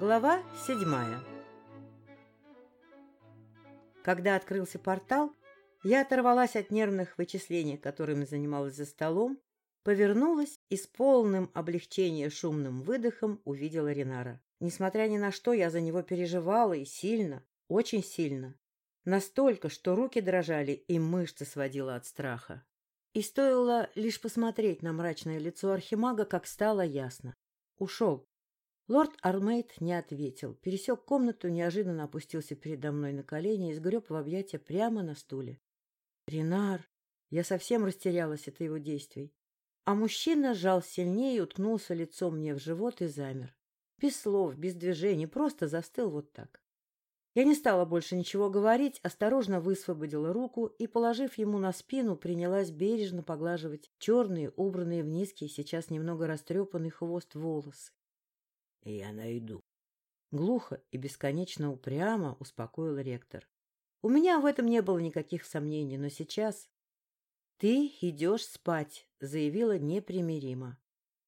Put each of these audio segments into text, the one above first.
Глава седьмая Когда открылся портал, я оторвалась от нервных вычислений, которыми занималась за столом, повернулась и с полным облегчением шумным выдохом увидела Ренара. Несмотря ни на что, я за него переживала и сильно, очень сильно. Настолько, что руки дрожали и мышцы сводила от страха. И стоило лишь посмотреть на мрачное лицо архимага, как стало ясно. Ушел. Лорд Армейд не ответил, пересек комнату, неожиданно опустился передо мной на колени и сгреб в объятия прямо на стуле. Ренар! Я совсем растерялась от его действий. А мужчина сжал сильнее и уткнулся лицом мне в живот и замер. Без слов, без движений, просто застыл вот так. Я не стала больше ничего говорить, осторожно высвободила руку и, положив ему на спину, принялась бережно поглаживать черные, убранные в низкий, сейчас немного растрепанный хвост волосы. — Я найду. Глухо и бесконечно упрямо успокоил ректор. У меня в этом не было никаких сомнений, но сейчас... — Ты идешь спать, — заявила непримиримо.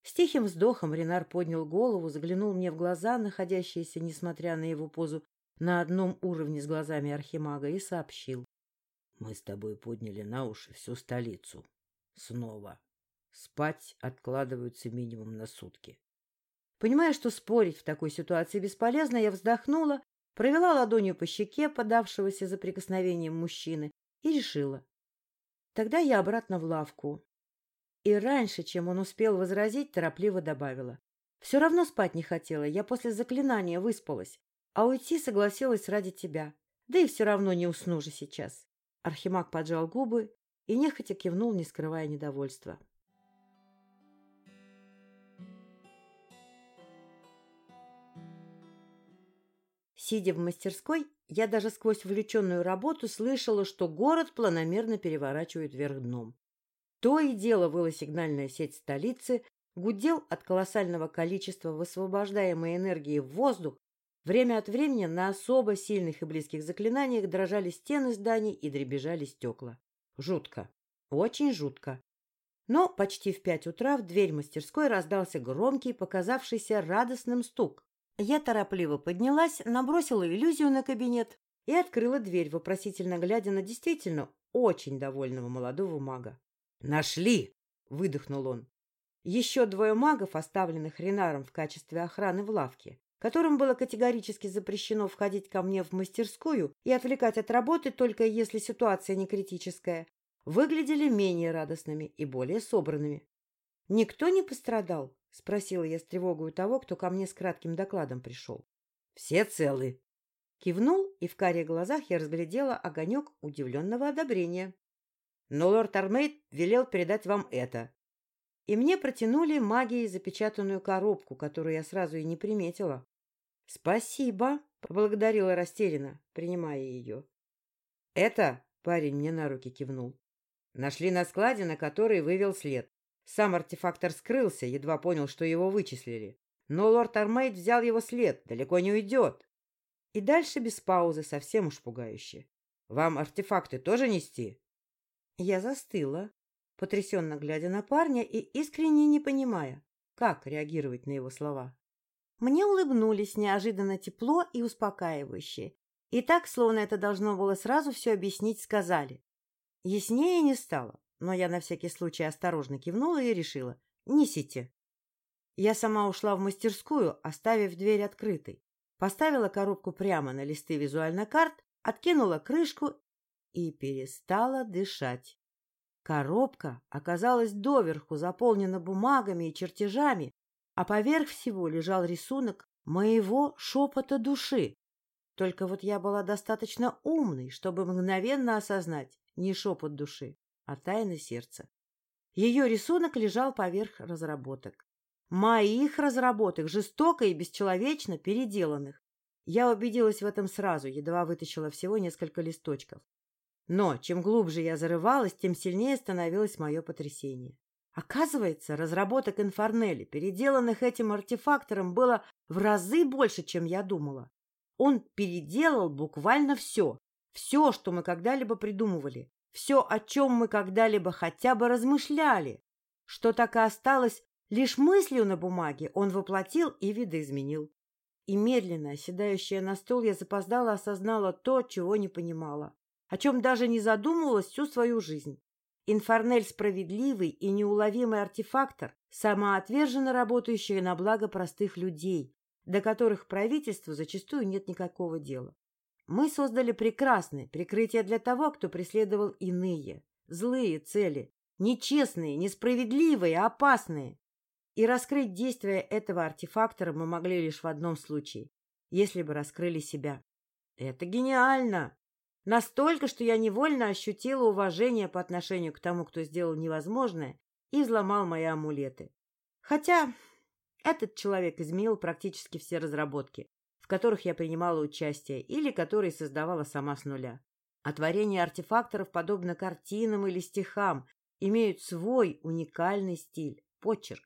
С тихим вздохом Ренар поднял голову, заглянул мне в глаза, находящиеся, несмотря на его позу, на одном уровне с глазами Архимага, и сообщил. — Мы с тобой подняли на уши всю столицу. Снова. Спать откладываются минимум на сутки. Понимая, что спорить в такой ситуации бесполезно, я вздохнула, провела ладонью по щеке, подавшегося за прикосновением мужчины, и решила. Тогда я обратно в лавку. И раньше, чем он успел возразить, торопливо добавила. Все равно спать не хотела, я после заклинания выспалась, а уйти согласилась ради тебя. Да и все равно не усну же сейчас. Архимаг поджал губы и нехотя кивнул, не скрывая недовольства. Сидя в мастерской, я даже сквозь увлеченную работу слышала, что город планомерно переворачивает вверх дном. То и дело выла сигнальная сеть столицы, гудел от колоссального количества высвобождаемой энергии в воздух, время от времени на особо сильных и близких заклинаниях дрожали стены зданий и дребезжали стекла. Жутко. Очень жутко. Но почти в пять утра в дверь мастерской раздался громкий, показавшийся радостным стук. Я торопливо поднялась, набросила иллюзию на кабинет и открыла дверь, вопросительно глядя на действительно очень довольного молодого мага. «Нашли!» — выдохнул он. Еще двое магов, оставленных Ренаром в качестве охраны в лавке, которым было категорически запрещено входить ко мне в мастерскую и отвлекать от работы только если ситуация не критическая, выглядели менее радостными и более собранными. Никто не пострадал, — спросила я с тревогой у того, кто ко мне с кратким докладом пришел. — Все целы. Кивнул, и в карих глазах я разглядела огонек удивленного одобрения. Но лорд Армейд велел передать вам это. И мне протянули магией запечатанную коробку, которую я сразу и не приметила. — Спасибо, — поблагодарила растерянно, принимая ее. — Это, — парень мне на руки кивнул, — нашли на складе, на который вывел след. Сам артефактор скрылся, едва понял, что его вычислили. Но лорд Армейд взял его след, далеко не уйдет. И дальше без паузы, совсем уж пугающе. Вам артефакты тоже нести? Я застыла, потрясенно глядя на парня и искренне не понимая, как реагировать на его слова. Мне улыбнулись неожиданно тепло и успокаивающе. И так, словно это должно было сразу все объяснить, сказали. Яснее не стало но я на всякий случай осторожно кивнула и решила «несите». Я сама ушла в мастерскую, оставив дверь открытой. Поставила коробку прямо на листы визуальных карт, откинула крышку и перестала дышать. Коробка оказалась доверху заполнена бумагами и чертежами, а поверх всего лежал рисунок моего шепота души. Только вот я была достаточно умной, чтобы мгновенно осознать не шепот души, а тайны сердца. Ее рисунок лежал поверх разработок. Моих разработок, жестоко и бесчеловечно переделанных. Я убедилась в этом сразу, едва вытащила всего несколько листочков. Но чем глубже я зарывалась, тем сильнее становилось мое потрясение. Оказывается, разработок Инфорнели, переделанных этим артефактором, было в разы больше, чем я думала. Он переделал буквально все. Все, что мы когда-либо придумывали. Все, о чем мы когда-либо хотя бы размышляли. Что так и осталось лишь мыслью на бумаге, он воплотил и видоизменил. И медленно, оседающая на стол, я запоздала осознала то, чего не понимала, о чем даже не задумывалась всю свою жизнь. Инфорнель – справедливый и неуловимый артефактор, самоотверженно работающий на благо простых людей, до которых правительству зачастую нет никакого дела. Мы создали прекрасное прикрытие для того, кто преследовал иные, злые цели, нечестные, несправедливые, опасные. И раскрыть действия этого артефактора мы могли лишь в одном случае, если бы раскрыли себя. Это гениально! Настолько, что я невольно ощутила уважение по отношению к тому, кто сделал невозможное и взломал мои амулеты. Хотя этот человек изменил практически все разработки, в которых я принимала участие или которые создавала сама с нуля. А творения артефакторов, подобно картинам или стихам, имеют свой уникальный стиль, почерк.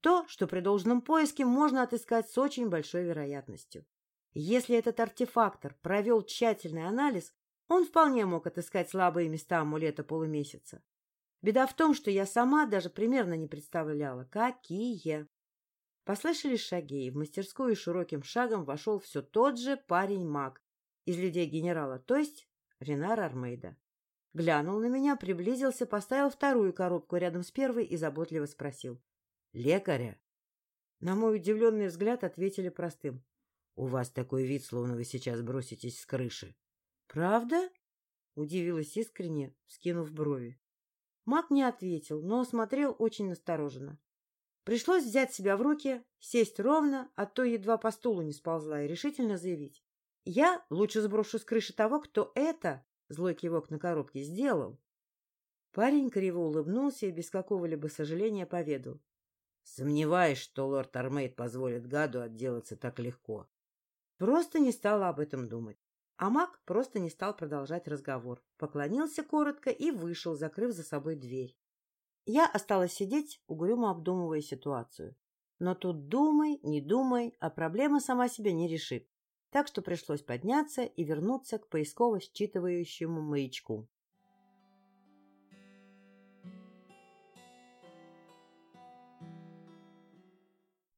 То, что при должном поиске можно отыскать с очень большой вероятностью. Если этот артефактор провел тщательный анализ, он вполне мог отыскать слабые места амулета полумесяца. Беда в том, что я сама даже примерно не представляла, какие. Послышались шаги, и в мастерскую широким шагом вошел все тот же парень-маг из людей генерала, то есть Ренар Армейда. Глянул на меня, приблизился, поставил вторую коробку рядом с первой и заботливо спросил. — Лекаря? На мой удивленный взгляд ответили простым. — У вас такой вид, словно вы сейчас броситесь с крыши. «Правда?» — удивилась искренне, скинув брови. Маг не ответил, но смотрел очень настороженно. Пришлось взять себя в руки, сесть ровно, а то едва по стулу не сползла, и решительно заявить. «Я лучше сброшу с крыши того, кто это, — злой кивок на коробке, — сделал». Парень криво улыбнулся и без какого-либо сожаления поведал. «Сомневаюсь, что лорд Армейд позволит гаду отделаться так легко. Просто не стала об этом думать. А маг просто не стал продолжать разговор, поклонился коротко и вышел, закрыв за собой дверь. Я осталась сидеть, угрюмо обдумывая ситуацию. Но тут думай, не думай, а проблема сама себя не решит. Так что пришлось подняться и вернуться к поисково-считывающему маячку.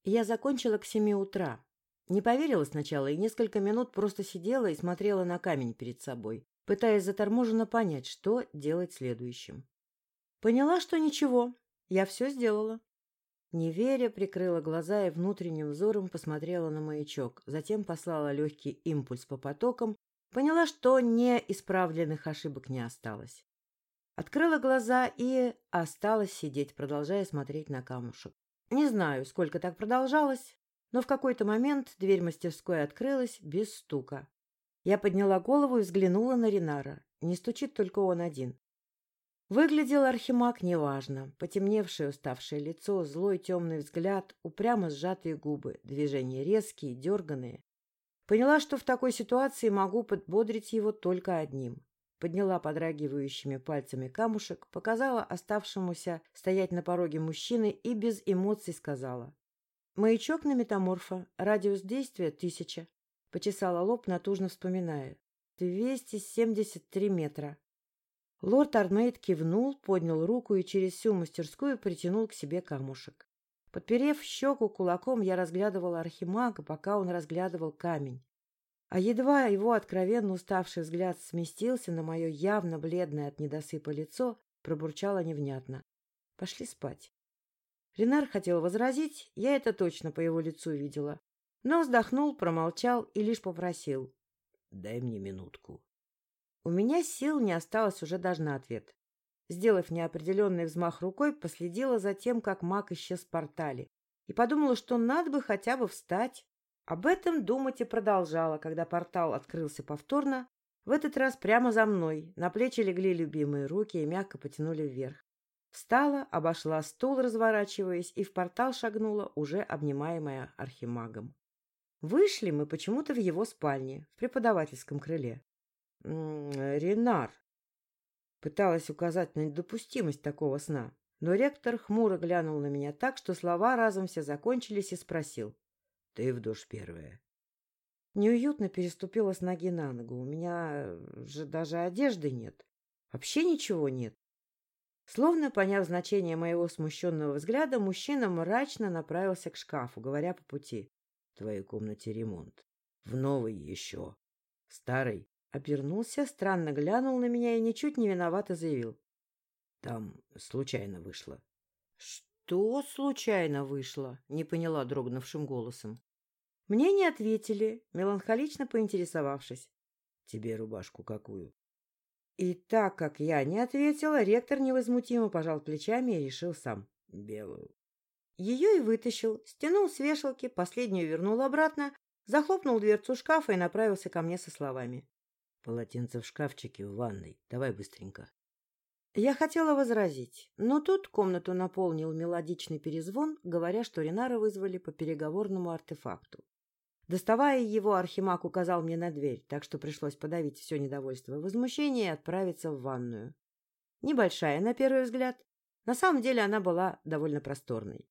Я закончила к семи утра, не поверила сначала и несколько минут просто сидела и смотрела на камень перед собой, пытаясь заторможенно понять, что делать следующим. Поняла, что ничего, я все сделала. Неверя прикрыла глаза и внутренним взором посмотрела на маячок, затем послала легкий импульс по потокам, поняла, что неисправленных ошибок не осталось. Открыла глаза и осталась сидеть, продолжая смотреть на камушек. Не знаю, сколько так продолжалось, но в какой-то момент дверь мастерской открылась без стука. Я подняла голову и взглянула на Ринара. Не стучит только он один. Выглядел архимаг неважно. Потемневшее уставшее лицо, злой темный взгляд, упрямо сжатые губы, движения резкие, дерганные. Поняла, что в такой ситуации могу подбодрить его только одним. Подняла подрагивающими пальцами камушек, показала оставшемуся стоять на пороге мужчины и без эмоций сказала. Маячок на метаморфа. Радиус действия — тысяча. Почесала лоб, натужно вспоминая. Двести семьдесят три метра. Лорд Армейд кивнул, поднял руку и через всю мастерскую притянул к себе камушек. Подперев щеку кулаком, я разглядывала архимага, пока он разглядывал камень. А едва его откровенно уставший взгляд сместился на мое явно бледное от недосыпа лицо, пробурчало невнятно. Пошли спать. Ренар хотел возразить, я это точно по его лицу видела. Но вздохнул, промолчал и лишь попросил. — Дай мне минутку. У меня сил не осталось уже даже на ответ. Сделав неопределенный взмах рукой, последила за тем, как маг исчез в портале, и подумала, что надо бы хотя бы встать. Об этом думать и продолжала, когда портал открылся повторно, в этот раз прямо за мной, на плечи легли любимые руки и мягко потянули вверх. Встала, обошла стул, разворачиваясь, и в портал шагнула, уже обнимаемая архимагом. Вышли мы почему-то в его спальне, в преподавательском крыле. «Ренар!» Пыталась указать на недопустимость такого сна, но ректор хмуро глянул на меня так, что слова разом все закончились и спросил. «Ты в душ первая». Неуютно переступила с ноги на ногу. У меня же даже одежды нет. Вообще ничего нет. Словно поняв значение моего смущенного взгляда, мужчина мрачно направился к шкафу, говоря по пути. В твоей комнате ремонт. В новой еще. Старый обернулся, странно глянул на меня и ничуть не виновато заявил. Там случайно вышло. Что случайно вышло? Не поняла дрогнувшим голосом. Мне не ответили, меланхолично поинтересовавшись. Тебе рубашку какую? И так как я не ответила, ректор невозмутимо пожал плечами и решил сам. Белую. Ее и вытащил, стянул с вешалки, последнюю вернул обратно, захлопнул дверцу шкафа и направился ко мне со словами. — Полотенце в шкафчике в ванной. Давай быстренько. Я хотела возразить, но тут комнату наполнил мелодичный перезвон, говоря, что Ренара вызвали по переговорному артефакту. Доставая его, Архимаг указал мне на дверь, так что пришлось подавить все недовольство и возмущение и отправиться в ванную. Небольшая, на первый взгляд. На самом деле она была довольно просторной.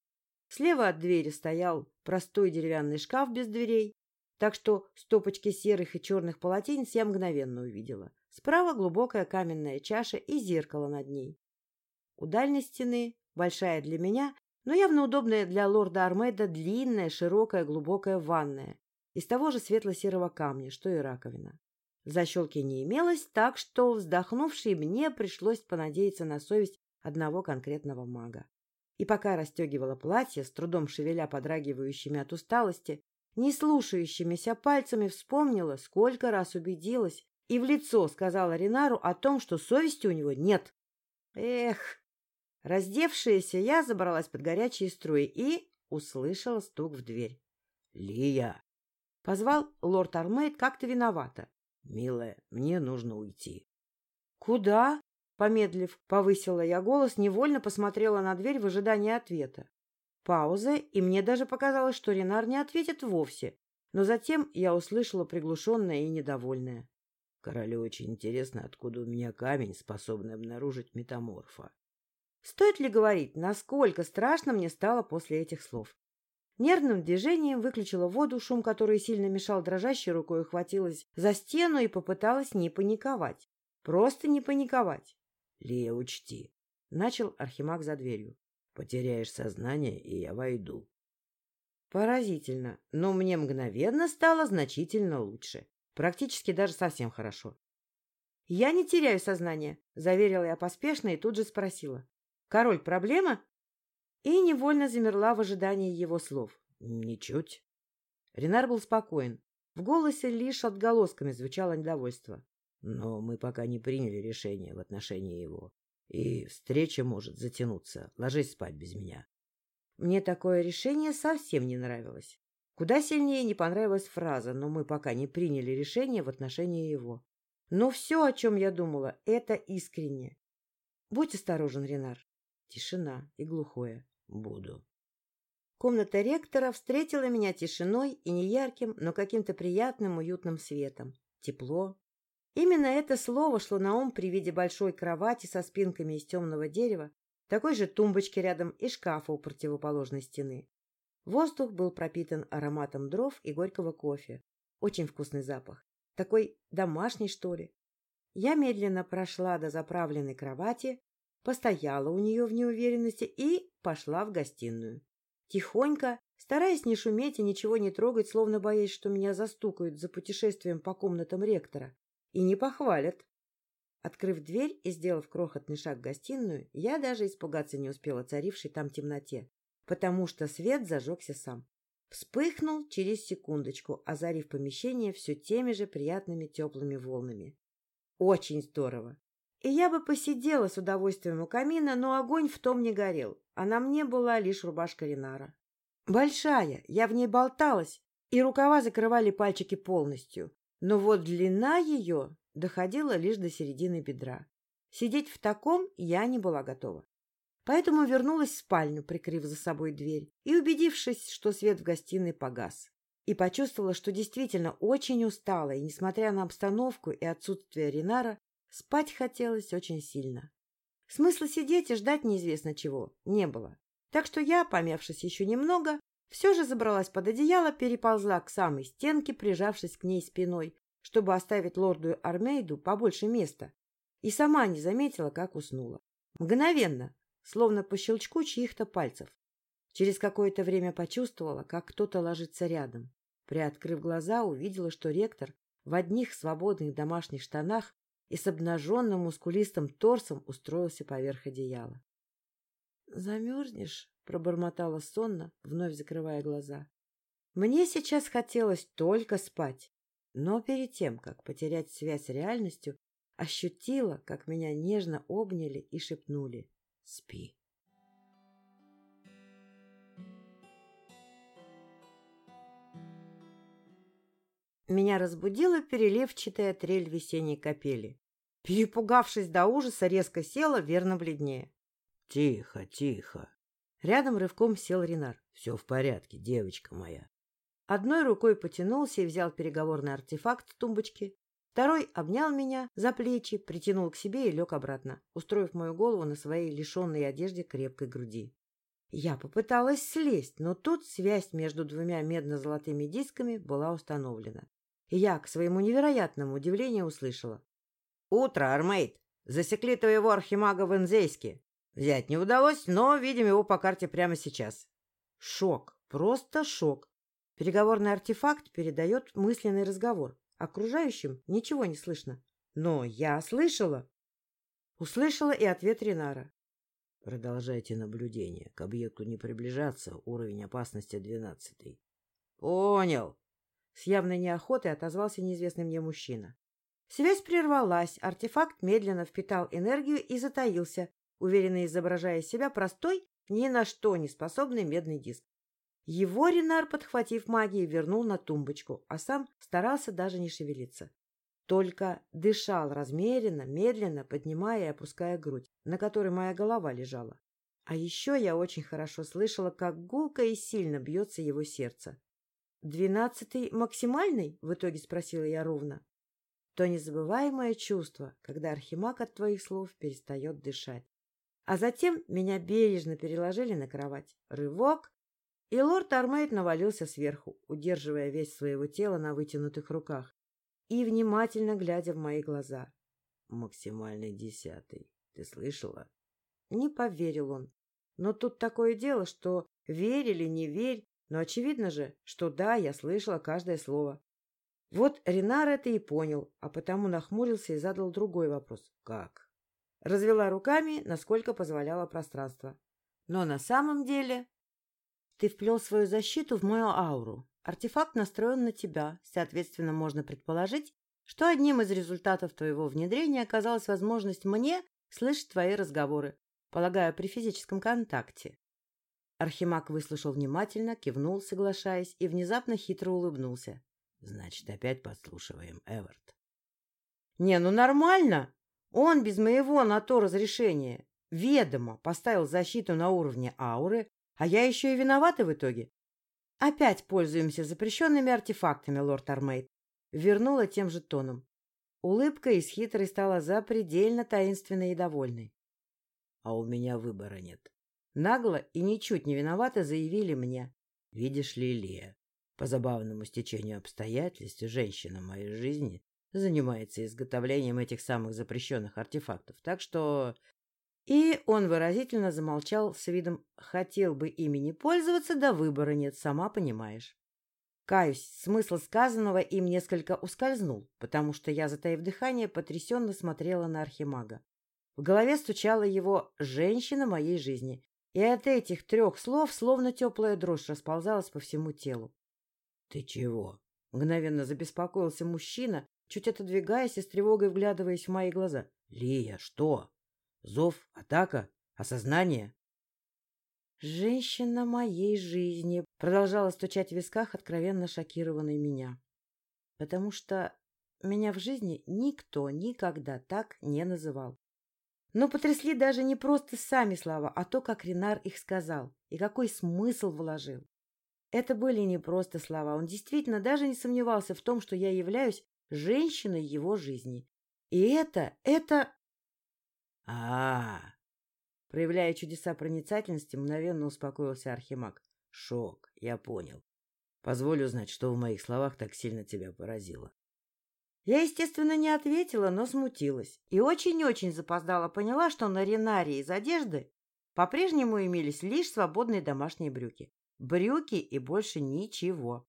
Слева от двери стоял простой деревянный шкаф без дверей, так что стопочки серых и черных полотенец я мгновенно увидела. Справа глубокая каменная чаша и зеркало над ней. У дальней стены, большая для меня, но явно удобная для лорда Армеда, длинная, широкая, глубокая ванная, из того же светло-серого камня, что и раковина. Защелки не имелось, так что, вздохнувший, мне пришлось понадеяться на совесть одного конкретного мага. И пока расстегивала платье, с трудом шевеля подрагивающими от усталости, не слушающимися пальцами вспомнила, сколько раз убедилась и в лицо сказала Ринару о том, что совести у него нет. Эх! Раздевшаяся, я забралась под горячие струи и услышала стук в дверь. — Лия! Позвал лорд Армейд как-то виновато. — Милая, мне нужно уйти. — Куда? Помедлив, повысила я голос, невольно посмотрела на дверь в ожидании ответа. Пауза, и мне даже показалось, что Ренар не ответит вовсе. Но затем я услышала приглушенное и недовольное. Королю очень интересно, откуда у меня камень, способный обнаружить метаморфа. Стоит ли говорить, насколько страшно мне стало после этих слов? Нервным движением выключила воду, шум который сильно мешал дрожащей рукой, ухватилась за стену и попыталась не паниковать. Просто не паниковать. — Лия, учти. — начал Архимаг за дверью. — Потеряешь сознание, и я войду. Поразительно, но мне мгновенно стало значительно лучше. Практически даже совсем хорошо. — Я не теряю сознание, — заверила я поспешно и тут же спросила. — Король, проблема? и невольно замерла в ожидании его слов. «Ничуть». Ренар был спокоен. В голосе лишь отголосками звучало недовольство. «Но мы пока не приняли решение в отношении его. И встреча может затянуться. Ложись спать без меня». Мне такое решение совсем не нравилось. Куда сильнее не понравилась фраза «но мы пока не приняли решение в отношении его». Но все, о чем я думала, это искренне. Будь осторожен, Ренар. Тишина и глухое. Буду. Комната ректора встретила меня тишиной и неярким, но каким-то приятным, уютным светом. Тепло. Именно это слово шло на ум при виде большой кровати со спинками из темного дерева, такой же тумбочки рядом и шкафа у противоположной стены. Воздух был пропитан ароматом дров и горького кофе. Очень вкусный запах. Такой домашний, что ли. Я медленно прошла до заправленной кровати, постояла у нее в неуверенности и пошла в гостиную. Тихонько, стараясь не шуметь и ничего не трогать, словно боясь, что меня застукают за путешествием по комнатам ректора. И не похвалят. Открыв дверь и сделав крохотный шаг в гостиную, я даже испугаться не успела царившей там темноте, потому что свет зажегся сам. Вспыхнул через секундочку, озарив помещение все теми же приятными теплыми волнами. Очень здорово! И я бы посидела с удовольствием у камина, но огонь в том не горел, а на мне была лишь рубашка Ринара. Большая, я в ней болталась, и рукава закрывали пальчики полностью. Но вот длина ее доходила лишь до середины бедра. Сидеть в таком я не была готова. Поэтому вернулась в спальню, прикрыв за собой дверь, и убедившись, что свет в гостиной погас. И почувствовала, что действительно очень устала, и, несмотря на обстановку и отсутствие Ринара, Спать хотелось очень сильно. Смысла сидеть и ждать неизвестно чего не было. Так что я, помявшись еще немного, все же забралась под одеяло, переползла к самой стенке, прижавшись к ней спиной, чтобы оставить лорду Армейду побольше места, и сама не заметила, как уснула. Мгновенно, словно по щелчку чьих-то пальцев. Через какое-то время почувствовала, как кто-то ложится рядом. Приоткрыв глаза, увидела, что ректор в одних свободных домашних штанах и с обнаженным мускулистым торсом устроился поверх одеяла. — Замерзнешь? — пробормотала сонно, вновь закрывая глаза. Мне сейчас хотелось только спать, но перед тем, как потерять связь с реальностью, ощутила, как меня нежно обняли и шепнули «Спи». Меня разбудила переливчатая трель весенней капели. Перепугавшись до ужаса, резко села, верно бледнее. — Тихо, тихо. Рядом рывком сел Ренар. — Все в порядке, девочка моя. Одной рукой потянулся и взял переговорный артефакт с тумбочки. Второй обнял меня за плечи, притянул к себе и лег обратно, устроив мою голову на своей лишенной одежде крепкой груди. Я попыталась слезть, но тут связь между двумя медно-золотыми дисками была установлена. И я, к своему невероятному удивлению, услышала. — Утро, Армейд! Засекли твоего архимага в Энзейске. Взять не удалось, но видим его по карте прямо сейчас. Шок, просто шок. Переговорный артефакт передает мысленный разговор. Окружающим ничего не слышно. Но я слышала. Услышала и ответ Ринара. Продолжайте наблюдение. К объекту не приближаться. Уровень опасности двенадцатый. Понял. С явной неохотой отозвался неизвестный мне мужчина. Связь прервалась, артефакт медленно впитал энергию и затаился, уверенно изображая себя простой, ни на что не способный медный диск. Его Ренар, подхватив магией, вернул на тумбочку, а сам старался даже не шевелиться. Только дышал размеренно, медленно, поднимая и опуская грудь, на которой моя голова лежала. А еще я очень хорошо слышала, как гулко и сильно бьется его сердце. «Двенадцатый максимальный?» — в итоге спросила я ровно. То незабываемое чувство, когда архимаг от твоих слов перестает дышать. А затем меня бережно переложили на кровать. Рывок, и лорд Армейд навалился сверху, удерживая весь своего тела на вытянутых руках и внимательно глядя в мои глаза. «Максимальный десятый. Ты слышала?» Не поверил он. Но тут такое дело, что верь или не верь, но очевидно же, что да, я слышала каждое слово. Вот Ренар это и понял, а потому нахмурился и задал другой вопрос. «Как?» Развела руками, насколько позволяло пространство. Но на самом деле... Ты вплел свою защиту в мою ауру. Артефакт настроен на тебя. Соответственно, можно предположить, что одним из результатов твоего внедрения оказалась возможность мне слышать твои разговоры, полагаю, при физическом контакте. Архимаг выслушал внимательно, кивнул, соглашаясь, и внезапно хитро улыбнулся. — Значит, опять подслушиваем, Эверт. — Не, ну нормально. Он без моего на то разрешения ведомо поставил защиту на уровне ауры, а я еще и виновата в итоге. Опять пользуемся запрещенными артефактами, лорд Армейд. Вернула тем же тоном. Улыбка из хитрой стала запредельно таинственной и довольной. — А у меня выбора нет. Нагло и ничуть не виновато заявили мне. — Видишь ли, Лия, по забавному стечению обстоятельств женщина моей жизни занимается изготовлением этих самых запрещенных артефактов. Так что... И он выразительно замолчал с видом «хотел бы ими не пользоваться, да выбора нет, сама понимаешь». Каюсь, смысл сказанного им несколько ускользнул, потому что я, затаив дыхание, потрясенно смотрела на архимага. В голове стучала его «женщина моей жизни», и от этих трех слов словно теплая дрожь расползалась по всему телу. — Ты чего? — мгновенно забеспокоился мужчина, чуть отодвигаясь и с тревогой вглядываясь в мои глаза. — Лия, что? Зов? Атака? Осознание? «Женщина моей жизни», — продолжала стучать в висках откровенно шокированной меня. «Потому что меня в жизни никто никогда так не называл. Но потрясли даже не просто сами слова, а то, как Ренар их сказал и какой смысл вложил. Это были не просто слова. Он действительно даже не сомневался в том, что я являюсь женщиной его жизни. И это, это... а, -а, -а Проявляя чудеса проницательности, мгновенно успокоился Архимаг. Шок, я понял. Позволю знать, что в моих словах так сильно тебя поразило. Я, естественно, не ответила, но смутилась. И очень-очень запоздала поняла, что на Ренаре из одежды По-прежнему имелись лишь свободные домашние брюки. Брюки и больше ничего.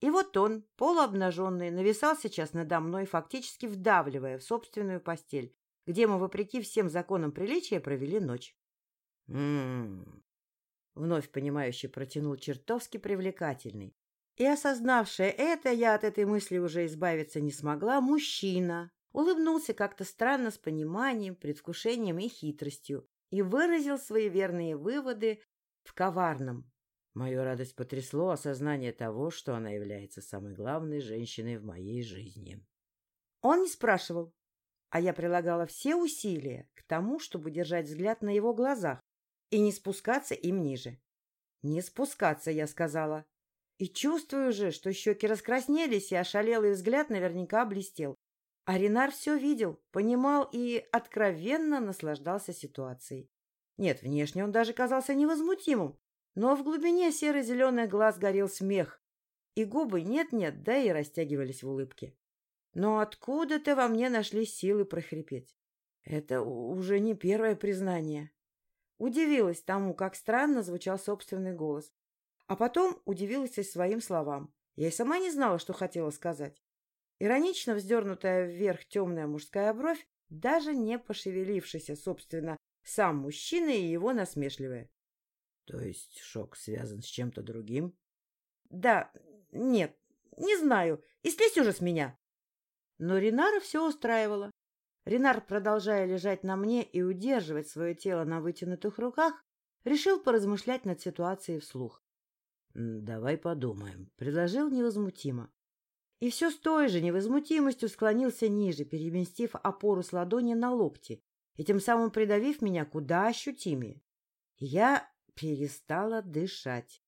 И вот он, полуобнаженный, нависал сейчас надо мной, фактически вдавливая в собственную постель, где мы, вопреки всем законам приличия, провели ночь. М-м. Вновь понимающий протянул чертовски привлекательный. И осознавшая это, я от этой мысли уже избавиться не смогла, мужчина улыбнулся как-то странно с пониманием, предвкушением и хитростью и выразил свои верные выводы в коварном, Мою радость потрясло осознание того, что она является самой главной женщиной в моей жизни. Он не спрашивал, а я прилагала все усилия к тому, чтобы держать взгляд на его глазах и не спускаться им ниже. «Не спускаться», — я сказала. И чувствую же, что щеки раскраснелись, и ошалелый взгляд наверняка блестел. А Ренар все видел, понимал и откровенно наслаждался ситуацией. Нет, внешне он даже казался невозмутимым, но в глубине серо-зеленых глаз горел смех, и губы нет-нет, да и растягивались в улыбке. Но откуда-то во мне нашли силы прохрипеть. Это уже не первое признание. Удивилась тому, как странно звучал собственный голос. А потом удивилась и своим словам. Я и сама не знала, что хотела сказать. Иронично вздернутая вверх темная мужская бровь, даже не пошевелившийся, собственно, сам мужчина и его насмешливая. То есть шок связан с чем-то другим? Да, нет, не знаю. И слезь уже с меня. Но Ринара все устраивало. Ренар, продолжая лежать на мне и удерживать свое тело на вытянутых руках, решил поразмышлять над ситуацией вслух. «Давай подумаем», — предложил невозмутимо. И все с той же невозмутимостью склонился ниже, переместив опору с ладони на локти и тем самым придавив меня куда ощутимее. Я перестала дышать.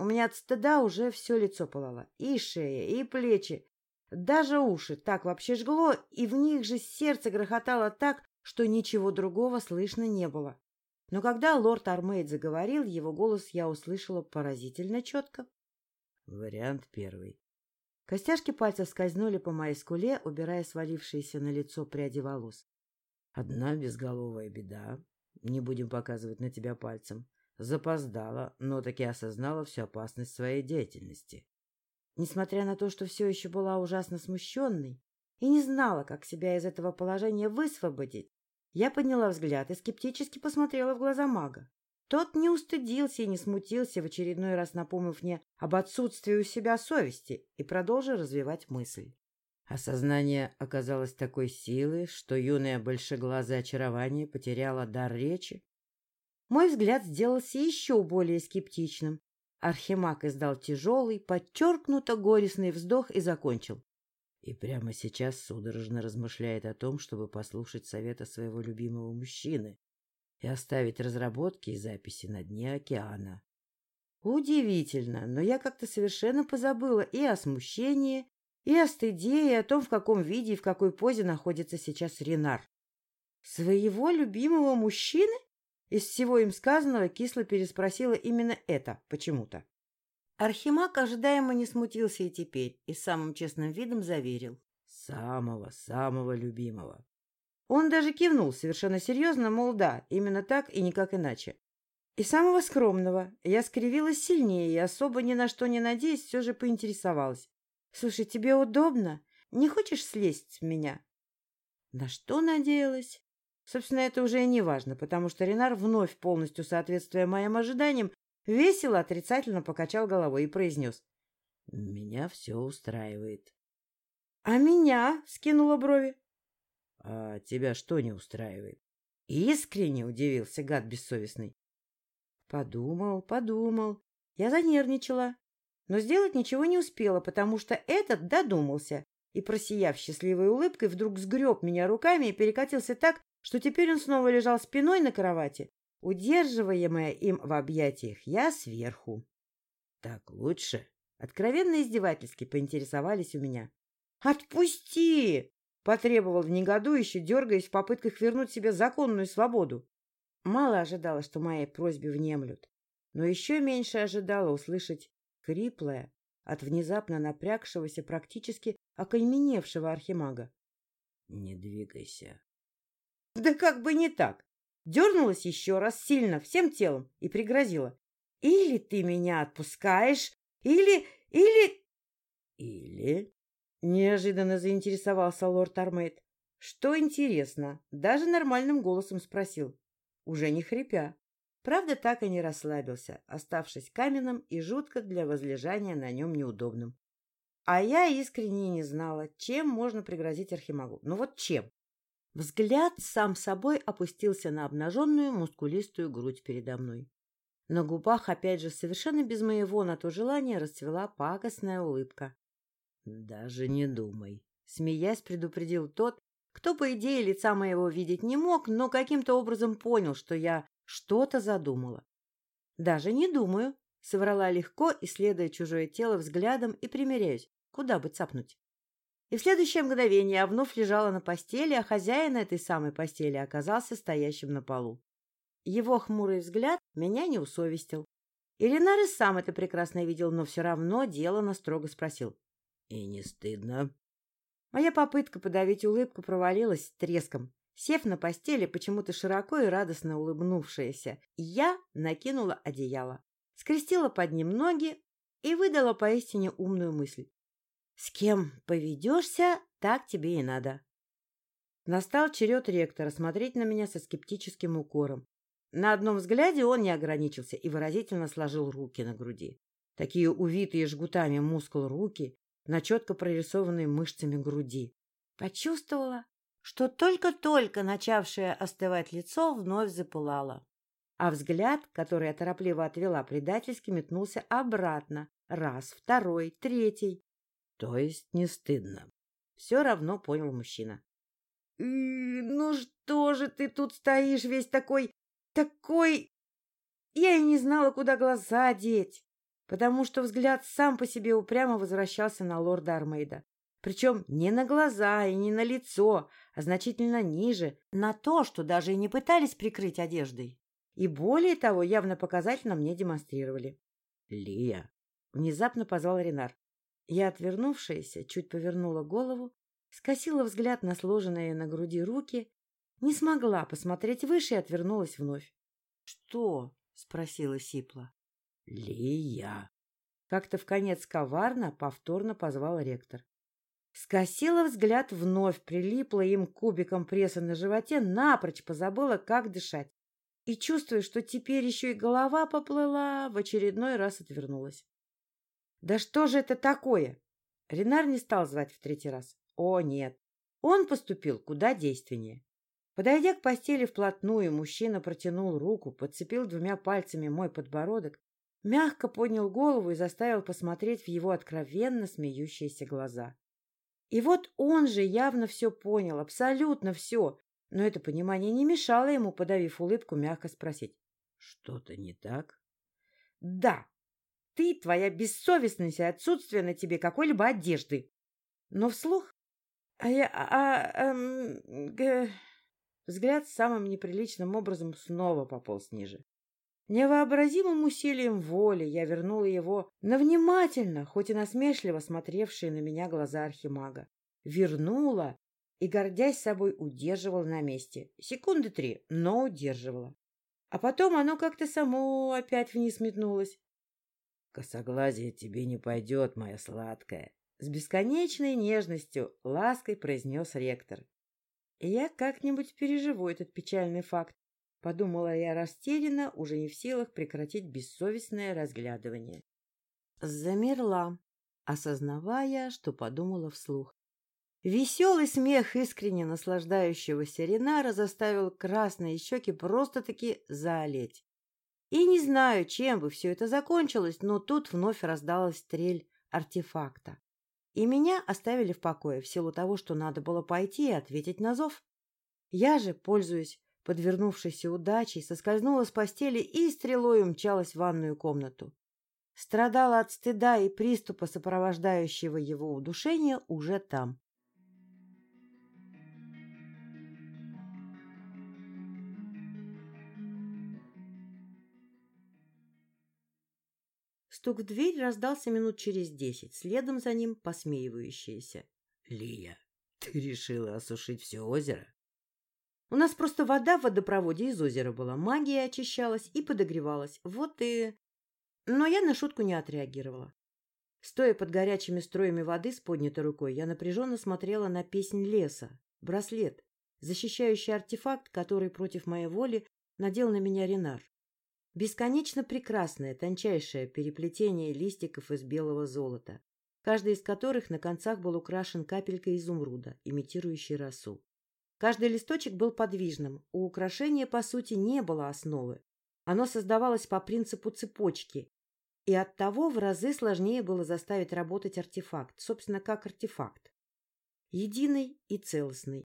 У меня от стыда уже все лицо пылало. И шея, и плечи. Даже уши так вообще жгло, и в них же сердце грохотало так, что ничего другого слышно не было. Но когда лорд Армейд заговорил, его голос я услышала поразительно четко. Вариант первый. Костяшки пальцев скользнули по моей скуле, убирая свалившиеся на лицо пряди волос. Одна безголовая беда. Не будем показывать на тебя пальцем. Запоздала, но таки осознала всю опасность своей деятельности. Несмотря на то, что все еще была ужасно смущенной и не знала, как себя из этого положения высвободить, я подняла взгляд и скептически посмотрела в глаза мага. Тот не устыдился и не смутился, в очередной раз напомнив мне об отсутствии у себя совести, и продолжил развивать мысль. Осознание оказалось такой силой, что юное большеглазое очарование потеряло дар речи мой взгляд сделался еще более скептичным. Архимаг издал тяжелый, подчеркнуто горестный вздох и закончил. И прямо сейчас судорожно размышляет о том, чтобы послушать совета своего любимого мужчины и оставить разработки и записи на дне океана. Удивительно, но я как-то совершенно позабыла и о смущении, и о стыде, и о том, в каком виде и в какой позе находится сейчас Ренар. Своего любимого мужчины? Из всего им сказанного кисло переспросила именно это почему-то. Архимаг ожидаемо не смутился и теперь, и самым честным видом заверил. Самого-самого любимого. Он даже кивнул совершенно серьезно, мол, да, именно так и никак иначе. И самого скромного. Я скривилась сильнее и, особо ни на что не надеясь, все же поинтересовалась. «Слушай, тебе удобно? Не хочешь слезть с меня?» На что надеялась? Собственно, это уже и не важно, потому что Ренар, вновь полностью соответствуя моим ожиданиям, весело отрицательно покачал головой и произнес. — Меня все устраивает. — А меня? — скинула брови. — А тебя что не устраивает? — Искренне удивился гад бессовестный. Подумал, подумал. Я занервничала, но сделать ничего не успела, потому что этот додумался и, просияв счастливой улыбкой, вдруг сгреб меня руками и перекатился так, что теперь он снова лежал спиной на кровати, удерживаемая им в объятиях я сверху. — Так лучше? — откровенно издевательски поинтересовались у меня. — Отпусти! — потребовал негодующе, дергаясь в попытках вернуть себе законную свободу. Мало ожидала, что моей просьбе внемлют, но еще меньше ожидала услышать хриплое от внезапно напрягшегося, практически окаменевшего архимага. — Не двигайся, да как бы не так. дернулась еще раз сильно, всем телом, и пригрозила. «Или ты меня отпускаешь, или... или...» «Или...» — неожиданно заинтересовался лорд Армейд. Что интересно, даже нормальным голосом спросил, уже не хрипя. Правда, так и не расслабился, оставшись каменным и жутко для возлежания на нем неудобным. А я искренне не знала, чем можно пригрозить Архимагу. Ну вот чем? Взгляд сам собой опустился на обнаженную мускулистую грудь передо мной. На губах, опять же, совершенно без моего на то желания, расцвела пакостная улыбка. — Даже не думай, — смеясь предупредил тот, кто, по идее, лица моего видеть не мог, но каким-то образом понял, что я что-то задумала. — Даже не думаю, — соврала легко, исследуя чужое тело взглядом и примеряюсь, куда бы цапнуть. И в следующее мгновение я вновь лежала на постели, а хозяин этой самой постели оказался стоящим на полу. Его хмурый взгляд меня не усовестил. Иринар и сам это прекрасно видел, но все равно делано строго спросил. — И не стыдно? Моя попытка подавить улыбку провалилась треском. Сев на постели, почему-то широко и радостно улыбнувшаяся, я накинула одеяло, скрестила под ним ноги и выдала поистине умную мысль. «С кем поведешься, так тебе и надо». Настал черед ректора смотреть на меня со скептическим укором. На одном взгляде он не ограничился и выразительно сложил руки на груди. Такие увитые жгутами мускул руки на четко прорисованной мышцами груди. Почувствовала, что только-только начавшее остывать лицо вновь запылало. А взгляд, который я торопливо отвела, предательски метнулся обратно. Раз, второй, третий. То есть не стыдно. Все равно понял мужчина. — Ну что же ты тут стоишь весь такой... такой... Я и не знала, куда глаза деть, потому что взгляд сам по себе упрямо возвращался на лорда Армейда. Причем не на глаза и не на лицо, а значительно ниже, на то, что даже и не пытались прикрыть одеждой. И более того, явно показательно мне демонстрировали. — Лия! — внезапно позвал Ренар. Я, отвернувшаяся, чуть повернула голову, скосила взгляд на сложенные на груди руки, не смогла посмотреть выше и отвернулась вновь. — Что? — спросила Сипла. — Лия! Как-то в конец коварно повторно позвал ректор. Скосила взгляд вновь, прилипла им кубиком пресса на животе, напрочь позабыла, как дышать. И, чувствуя, что теперь еще и голова поплыла, в очередной раз отвернулась. Да что же это такое? Ренар не стал звать в третий раз. О, нет. Он поступил куда действеннее. Подойдя к постели вплотную, мужчина протянул руку, подцепил двумя пальцами мой подбородок, мягко поднял голову и заставил посмотреть в его откровенно смеющиеся глаза. И вот он же явно все понял, абсолютно все, но это понимание не мешало ему, подавив улыбку, мягко спросить. — Что-то не так? — Да. Ты, твоя бессовестность и отсутствие на тебе какой-либо одежды. Но вслух... А я... А, а, г... Взгляд самым неприличным образом снова пополз ниже. Невообразимым усилием воли я вернула его на внимательно, хоть и насмешливо смотревшие на меня глаза архимага. Вернула и, гордясь собой, удерживала на месте. Секунды три, но удерживала. А потом оно как-то само опять вниз метнулось. — Косоглазие тебе не пойдет, моя сладкая. С бесконечной нежностью лаской произнес ректор. Я как-нибудь переживу этот печальный факт. Подумала я растерянно, уже не в силах прекратить бессовестное разглядывание. Замерла, осознавая, что подумала вслух. Веселый смех искренне наслаждающегося Ренара заставил красные щеки просто-таки заолеть. И не знаю, чем бы все это закончилось, но тут вновь раздалась стрель артефакта. И меня оставили в покое в силу того, что надо было пойти и ответить на зов. Я же, пользуясь подвернувшейся удачей, соскользнула с постели и стрелой умчалась в ванную комнату. Страдала от стыда и приступа, сопровождающего его удушения, уже там. Стук в дверь раздался минут через десять, следом за ним посмеивающаяся. — Лия, ты решила осушить все озеро? У нас просто вода в водопроводе из озера была. Магия очищалась и подогревалась. Вот и... Но я на шутку не отреагировала. Стоя под горячими строями воды с поднятой рукой, я напряженно смотрела на песнь леса, браслет, защищающий артефакт, который против моей воли надел на меня Ренар. Бесконечно прекрасное, тончайшее переплетение листиков из белого золота, каждый из которых на концах был украшен капелькой изумруда, имитирующей росу. Каждый листочек был подвижным, у украшения, по сути, не было основы. Оно создавалось по принципу цепочки, и оттого в разы сложнее было заставить работать артефакт, собственно, как артефакт. Единый и целостный.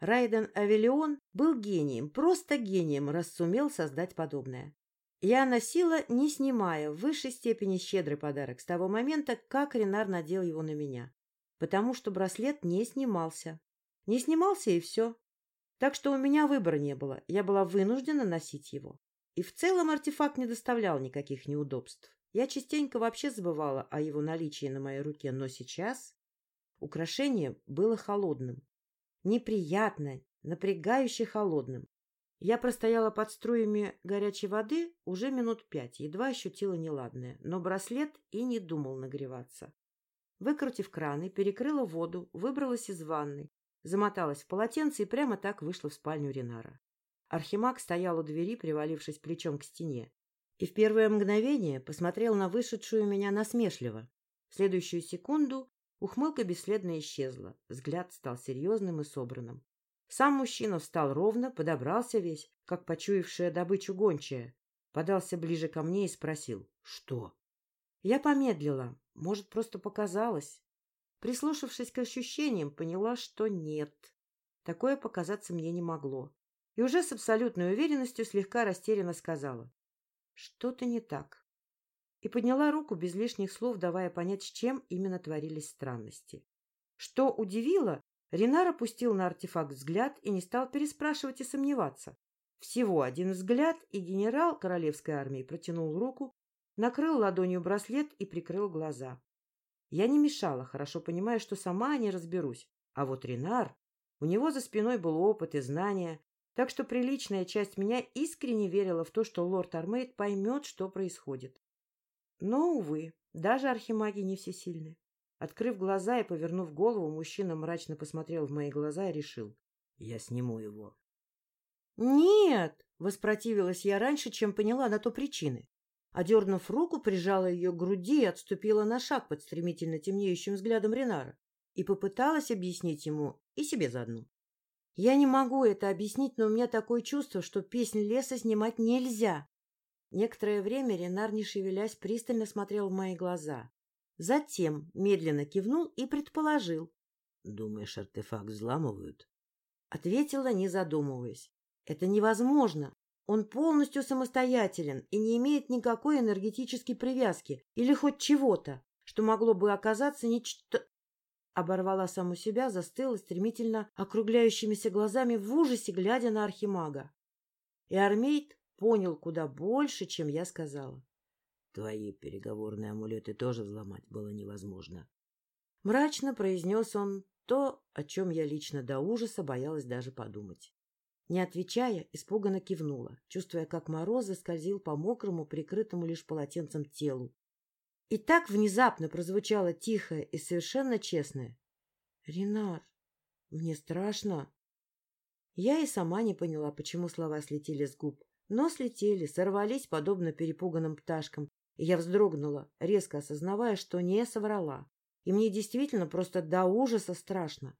Райден Авелион был гением, просто гением, раз сумел создать подобное. Я носила, не снимая, в высшей степени щедрый подарок с того момента, как Ренар надел его на меня. Потому что браслет не снимался. Не снимался и все. Так что у меня выбора не было, я была вынуждена носить его. И в целом артефакт не доставлял никаких неудобств. Я частенько вообще забывала о его наличии на моей руке, но сейчас украшение было холодным. Неприятно, напрягающе холодным. Я простояла под струями горячей воды уже минут пять, едва ощутила неладное, но браслет и не думал нагреваться. Выкрутив краны, перекрыла воду, выбралась из ванны, замоталась в полотенце и прямо так вышла в спальню Ренара. Архимаг стоял у двери, привалившись плечом к стене, и в первое мгновение посмотрел на вышедшую меня насмешливо. В следующую секунду ухмылка бесследно исчезла, взгляд стал серьезным и собранным. Сам мужчина встал ровно, подобрался весь, как почуявшая добычу гончая. Подался ближе ко мне и спросил «Что?». Я помедлила, может, просто показалось. Прислушавшись к ощущениям, поняла, что нет. Такое показаться мне не могло. И уже с абсолютной уверенностью слегка растерянно сказала «Что-то не так». И подняла руку без лишних слов, давая понять, с чем именно творились странности. Что удивило, Ренар опустил на артефакт взгляд и не стал переспрашивать и сомневаться. Всего один взгляд, и генерал королевской армии протянул руку, накрыл ладонью браслет и прикрыл глаза. Я не мешала, хорошо понимая, что сама не разберусь. А вот Ренар, у него за спиной был опыт и знания, так что приличная часть меня искренне верила в то, что лорд Армейд поймет, что происходит. Но, увы, даже архимаги не всесильны. Открыв глаза и повернув голову, мужчина мрачно посмотрел в мои глаза и решил. Я сниму его. «Нет!» — воспротивилась я раньше, чем поняла на то причины. Одернув руку, прижала ее к груди и отступила на шаг под стремительно темнеющим взглядом Ренара и попыталась объяснить ему и себе заодно. Я не могу это объяснить, но у меня такое чувство, что песнь леса снимать нельзя. Некоторое время Ренар, не шевелясь, пристально смотрел в мои глаза. Затем медленно кивнул и предположил. — Думаешь, артефакт взламывают? Ответила, не задумываясь. — Это невозможно. Он полностью самостоятелен и не имеет никакой энергетической привязки или хоть чего-то, что могло бы оказаться нечто... Оборвала саму себя, застыла стремительно округляющимися глазами в ужасе, глядя на архимага. И Армейд понял куда больше, чем я сказала. Твои переговорные амулеты тоже взломать было невозможно. Мрачно произнес он то, о чем я лично до ужаса боялась даже подумать. Не отвечая, испуганно кивнула, чувствуя, как мороз заскользил по мокрому, прикрытому лишь полотенцем телу. И так внезапно прозвучало тихое и совершенно честное. — Ренар, мне страшно. Я и сама не поняла, почему слова слетели с губ, но слетели, сорвались, подобно перепуганным пташкам, я вздрогнула, резко осознавая, что не соврала. И мне действительно просто до ужаса страшно.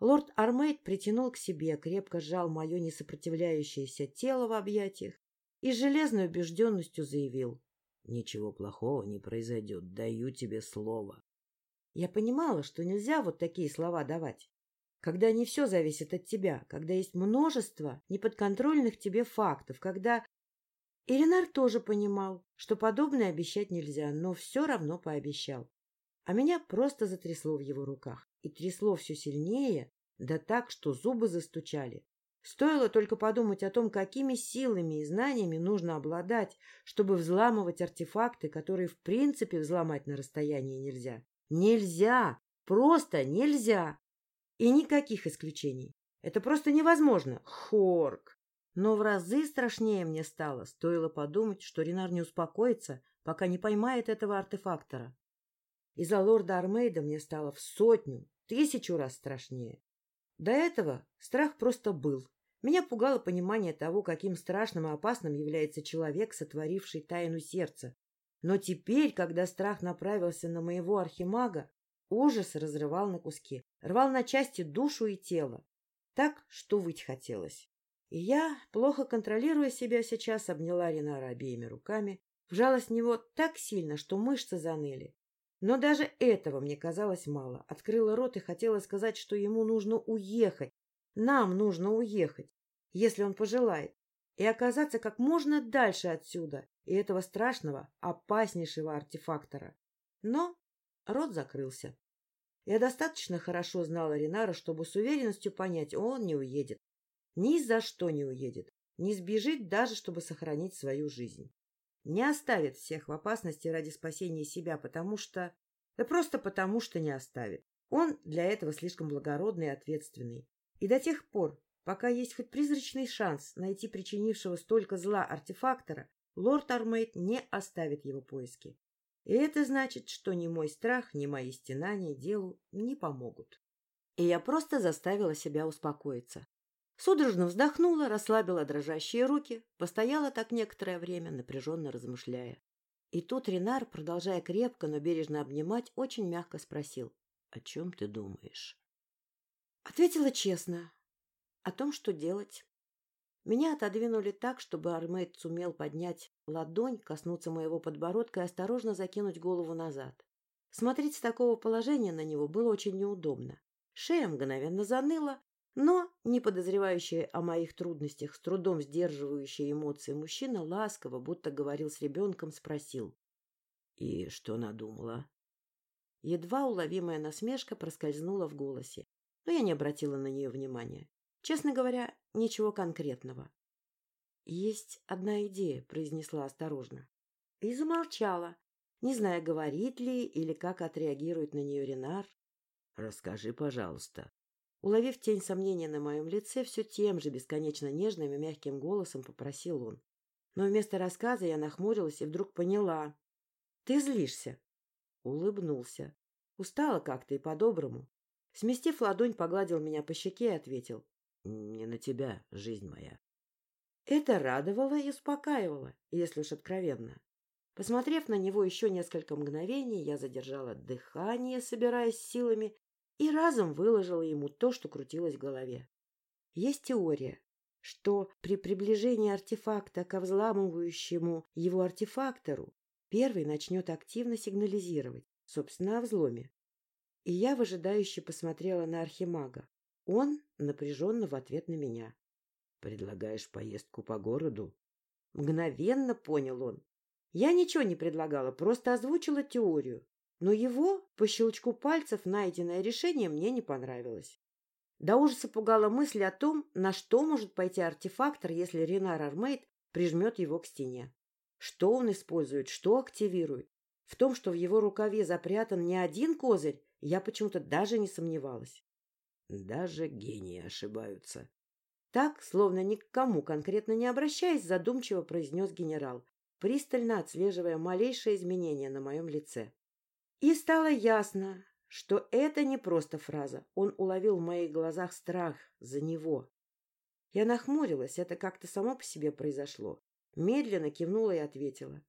Лорд Армейд притянул к себе, крепко сжал мое несопротивляющееся тело в объятиях и с железной убежденностью заявил. — Ничего плохого не произойдет, даю тебе слово. Я понимала, что нельзя вот такие слова давать. Когда не все зависит от тебя, когда есть множество неподконтрольных тебе фактов, когда Иринар тоже понимал, что подобное обещать нельзя, но все равно пообещал. А меня просто затрясло в его руках. И трясло все сильнее, да так, что зубы застучали. Стоило только подумать о том, какими силами и знаниями нужно обладать, чтобы взламывать артефакты, которые в принципе взломать на расстоянии нельзя. Нельзя! Просто нельзя! И никаких исключений. Это просто невозможно. Хорк! Но в разы страшнее мне стало. Стоило подумать, что Ренар не успокоится, пока не поймает этого артефактора. Из-за лорда Армейда мне стало в сотню, тысячу раз страшнее. До этого страх просто был. Меня пугало понимание того, каким страшным и опасным является человек, сотворивший тайну сердца. Но теперь, когда страх направился на моего архимага, ужас разрывал на куски, рвал на части душу и тело. Так, что выть хотелось. И я, плохо контролируя себя сейчас, обняла Ринара обеими руками, вжалась в него так сильно, что мышцы заныли. Но даже этого мне казалось мало. Открыла рот и хотела сказать, что ему нужно уехать. Нам нужно уехать, если он пожелает, и оказаться как можно дальше отсюда и этого страшного, опаснейшего артефактора. Но рот закрылся. Я достаточно хорошо знала Ринара, чтобы с уверенностью понять, он не уедет. Ни за что не уедет. Не сбежит даже, чтобы сохранить свою жизнь не оставит всех в опасности ради спасения себя, потому что... Да просто потому, что не оставит. Он для этого слишком благородный и ответственный. И до тех пор, пока есть хоть призрачный шанс найти причинившего столько зла артефактора, лорд Армейд не оставит его поиски. И это значит, что ни мой страх, ни мои стенания делу не помогут. И я просто заставила себя успокоиться. Судорожно вздохнула, расслабила дрожащие руки, постояла так некоторое время, напряженно размышляя. И тут Ренар, продолжая крепко, но бережно обнимать, очень мягко спросил. — О чем ты думаешь? Ответила честно. О том, что делать. Меня отодвинули так, чтобы Армейд сумел поднять ладонь, коснуться моего подбородка и осторожно закинуть голову назад. Смотреть с такого положения на него было очень неудобно. Шея мгновенно заныла, но, не подозревающий о моих трудностях, с трудом сдерживающий эмоции мужчина, ласково, будто говорил с ребенком, спросил. — И что надумала? Едва уловимая насмешка проскользнула в голосе, но я не обратила на нее внимания. Честно говоря, ничего конкретного. — Есть одна идея, — произнесла осторожно. И замолчала, не зная, говорит ли или как отреагирует на нее Ренар. — Расскажи, пожалуйста, Уловив тень сомнения на моем лице, все тем же бесконечно нежным и мягким голосом попросил он. Но вместо рассказа я нахмурилась и вдруг поняла. — Ты злишься? Улыбнулся. Устала как-то и по-доброму. Сместив ладонь, погладил меня по щеке и ответил. — Не на тебя, жизнь моя. Это радовало и успокаивало, если уж откровенно. Посмотрев на него еще несколько мгновений, я задержала дыхание, собираясь силами, и разом выложила ему то, что крутилось в голове. Есть теория, что при приближении артефакта к взламывающему его артефактору первый начнет активно сигнализировать, собственно, о взломе. И я выжидающе посмотрела на архимага. Он напряженно в ответ на меня. «Предлагаешь поездку по городу?» Мгновенно понял он. Я ничего не предлагала, просто озвучила теорию. Но его, по щелчку пальцев, найденное решение мне не понравилось. До ужаса пугала мысль о том, на что может пойти артефактор, если Ренар Армейд прижмет его к стене. Что он использует, что активирует. В том, что в его рукаве запрятан не один козырь, я почему-то даже не сомневалась. Даже гении ошибаются. Так, словно ни к кому конкретно не обращаясь, задумчиво произнес генерал, пристально отслеживая малейшие изменения на моем лице. И стало ясно, что это не просто фраза. Он уловил в моих глазах страх за него. Я нахмурилась, это как-то само по себе произошло. Медленно кивнула и ответила.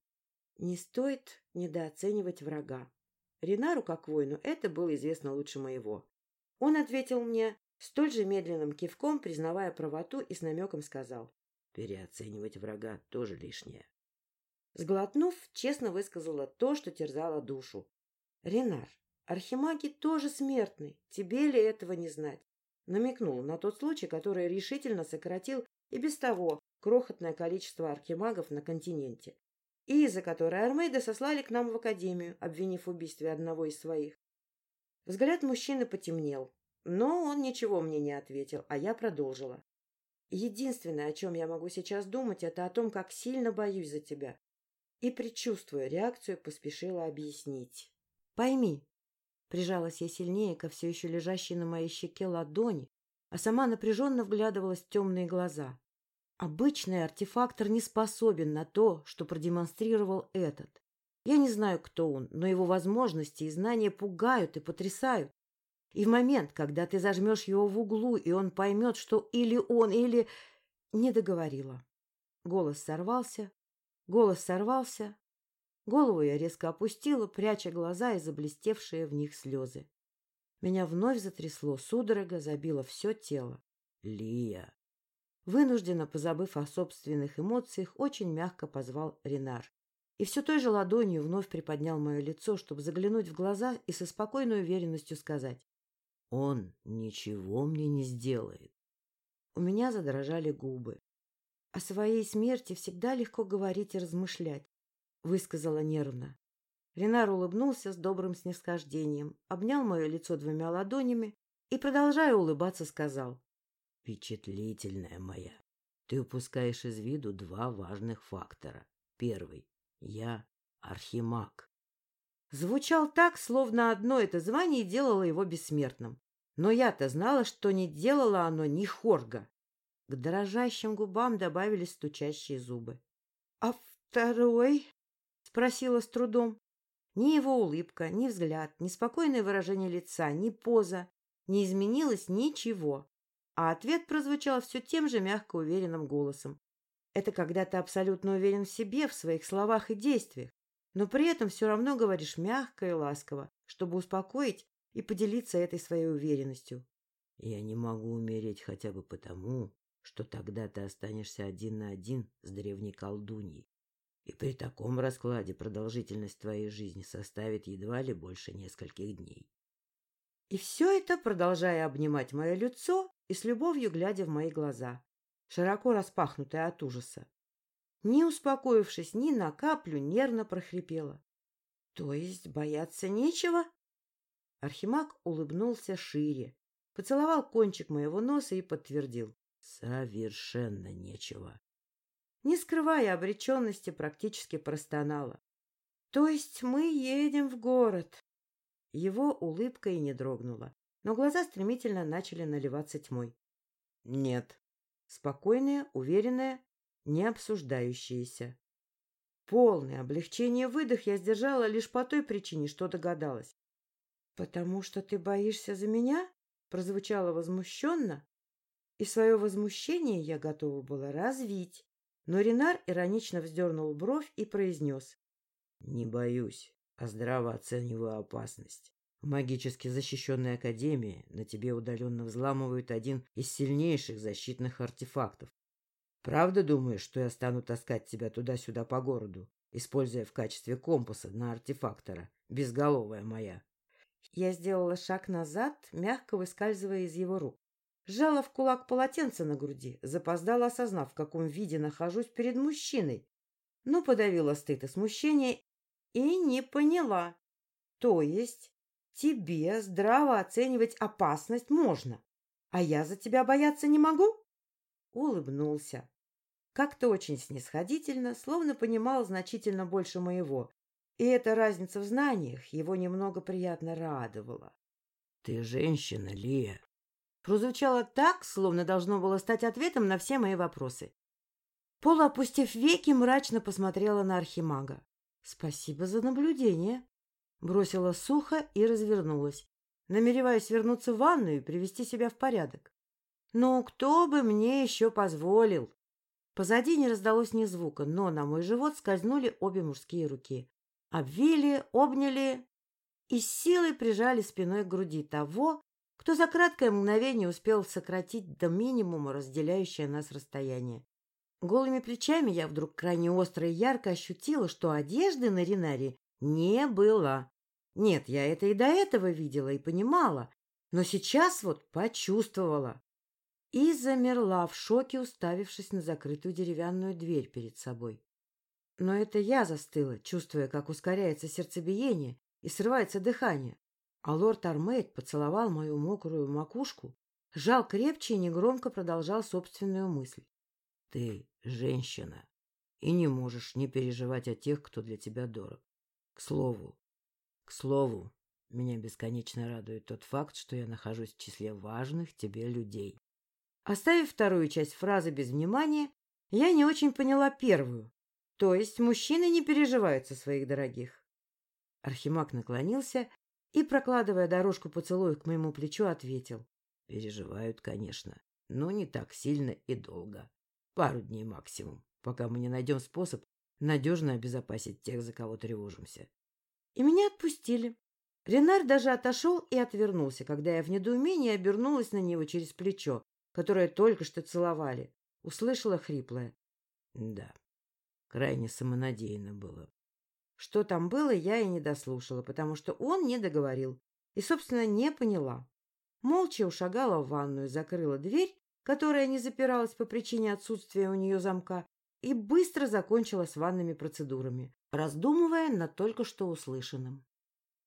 Не стоит недооценивать врага. Ринару, как воину, это было известно лучше моего. Он ответил мне столь же медленным кивком, признавая правоту, и с намеком сказал. Переоценивать врага тоже лишнее. Сглотнув, честно высказала то, что терзало душу. Ренар, архимаги тоже смертны, тебе ли этого не знать? Намекнул на тот случай, который решительно сократил и без того крохотное количество архимагов на континенте, и из-за которой Армейда сослали к нам в академию, обвинив в убийстве одного из своих. Взгляд мужчины потемнел, но он ничего мне не ответил, а я продолжила. Единственное, о чем я могу сейчас думать, это о том, как сильно боюсь за тебя. И, предчувствуя реакцию, поспешила объяснить. Пойми, прижалась я сильнее ко все еще лежащей на моей щеке ладони, а сама напряженно вглядывалась в темные глаза. Обычный артефактор не способен на то, что продемонстрировал этот. Я не знаю, кто он, но его возможности и знания пугают и потрясают. И в момент, когда ты зажмешь его в углу, и он поймет, что или он, или... Не договорила. Голос сорвался, голос сорвался. Голову я резко опустила, пряча глаза и заблестевшие в них слезы. Меня вновь затрясло, судорога забила все тело. Лия! Вынужденно, позабыв о собственных эмоциях, очень мягко позвал Ренар. И все той же ладонью вновь приподнял мое лицо, чтобы заглянуть в глаза и со спокойной уверенностью сказать. «Он ничего мне не сделает». У меня задрожали губы. О своей смерти всегда легко говорить и размышлять, высказала нервно. Ренар улыбнулся с добрым снисхождением, обнял мое лицо двумя ладонями и, продолжая улыбаться, сказал. Впечатлительная моя, ты упускаешь из виду два важных фактора. Первый — я архимаг. Звучал так, словно одно это звание делало его бессмертным. Но я-то знала, что не делало оно ни хорга. К дрожащим губам добавились стучащие зубы. — А второй? — спросила с трудом. Ни его улыбка, ни взгляд, ни спокойное выражение лица, ни поза. Не изменилось ничего. А ответ прозвучал все тем же мягко уверенным голосом. Это когда ты абсолютно уверен в себе, в своих словах и действиях, но при этом все равно говоришь мягко и ласково, чтобы успокоить и поделиться этой своей уверенностью. Я не могу умереть хотя бы потому, что тогда ты останешься один на один с древней колдуньей. И при таком раскладе продолжительность твоей жизни составит едва ли больше нескольких дней. И все это, продолжая обнимать мое лицо и с любовью глядя в мои глаза, широко распахнутые от ужаса. Не успокоившись ни на каплю, нервно прохрипела. — То есть бояться нечего? Архимаг улыбнулся шире, поцеловал кончик моего носа и подтвердил. — Совершенно нечего. Не скрывая обреченности, практически простонала. — То есть мы едем в город? Его улыбка и не дрогнула, но глаза стремительно начали наливаться тьмой. Нет. Спокойная, уверенная, не обсуждающаяся. Полное облегчение выдох я сдержала лишь по той причине, что догадалась. — Потому что ты боишься за меня? — прозвучало возмущенно. И свое возмущение я готова была развить. Но Ренар иронично вздернул бровь и произнес. — Не боюсь а здраво оцениваю опасность. В магически защищенной академии на тебе удаленно взламывают один из сильнейших защитных артефактов. Правда думаешь, что я стану таскать тебя туда-сюда по городу, используя в качестве компаса на артефактора, безголовая моя? Я сделала шаг назад, мягко выскальзывая из его рук. Сжала в кулак полотенце на груди, запоздала, осознав, в каком виде нахожусь перед мужчиной. Но подавила стыд и смущение и не поняла. То есть тебе здраво оценивать опасность можно, а я за тебя бояться не могу? Улыбнулся. Как-то очень снисходительно, словно понимал значительно больше моего. И эта разница в знаниях его немного приятно радовала. — Ты женщина, Лия. Прозвучало так, словно должно было стать ответом на все мои вопросы. Полуопустив веки, мрачно посмотрела на архимага. Спасибо за наблюдение. Бросила сухо и развернулась, намереваясь вернуться в ванную и привести себя в порядок. Но кто бы мне еще позволил? Позади не раздалось ни звука, но на мой живот скользнули обе мужские руки. Обвили, обняли и силой прижали спиной к груди того, кто за краткое мгновение успел сократить до минимума разделяющее нас расстояние. Голыми плечами я вдруг крайне остро и ярко ощутила, что одежды на Ринаре не было. Нет, я это и до этого видела и понимала, но сейчас вот почувствовала. И замерла в шоке, уставившись на закрытую деревянную дверь перед собой. Но это я застыла, чувствуя, как ускоряется сердцебиение и срывается дыхание. А лорд Армейд поцеловал мою мокрую макушку, сжал крепче и негромко продолжал собственную мысль. Ты женщина и не можешь не переживать о тех, кто для тебя дорог. К слову, к слову, меня бесконечно радует тот факт, что я нахожусь в числе важных тебе людей. Оставив вторую часть фразы без внимания, я не очень поняла первую. То есть мужчины не переживают со своих дорогих. Архимаг наклонился и, прокладывая дорожку поцелуя к моему плечу, ответил. Переживают, конечно, но не так сильно и долго. Пару дней максимум, пока мы не найдем способ надежно обезопасить тех, за кого тревожимся. И меня отпустили. Ренар даже отошел и отвернулся, когда я в недоумении обернулась на него через плечо, которое только что целовали. Услышала хриплое. Да, крайне самонадеянно было. Что там было, я и не дослушала, потому что он не договорил и, собственно, не поняла. Молча ушагала в ванную, закрыла дверь, которая не запиралась по причине отсутствия у нее замка, и быстро закончила с ванными процедурами, раздумывая над только что услышанным.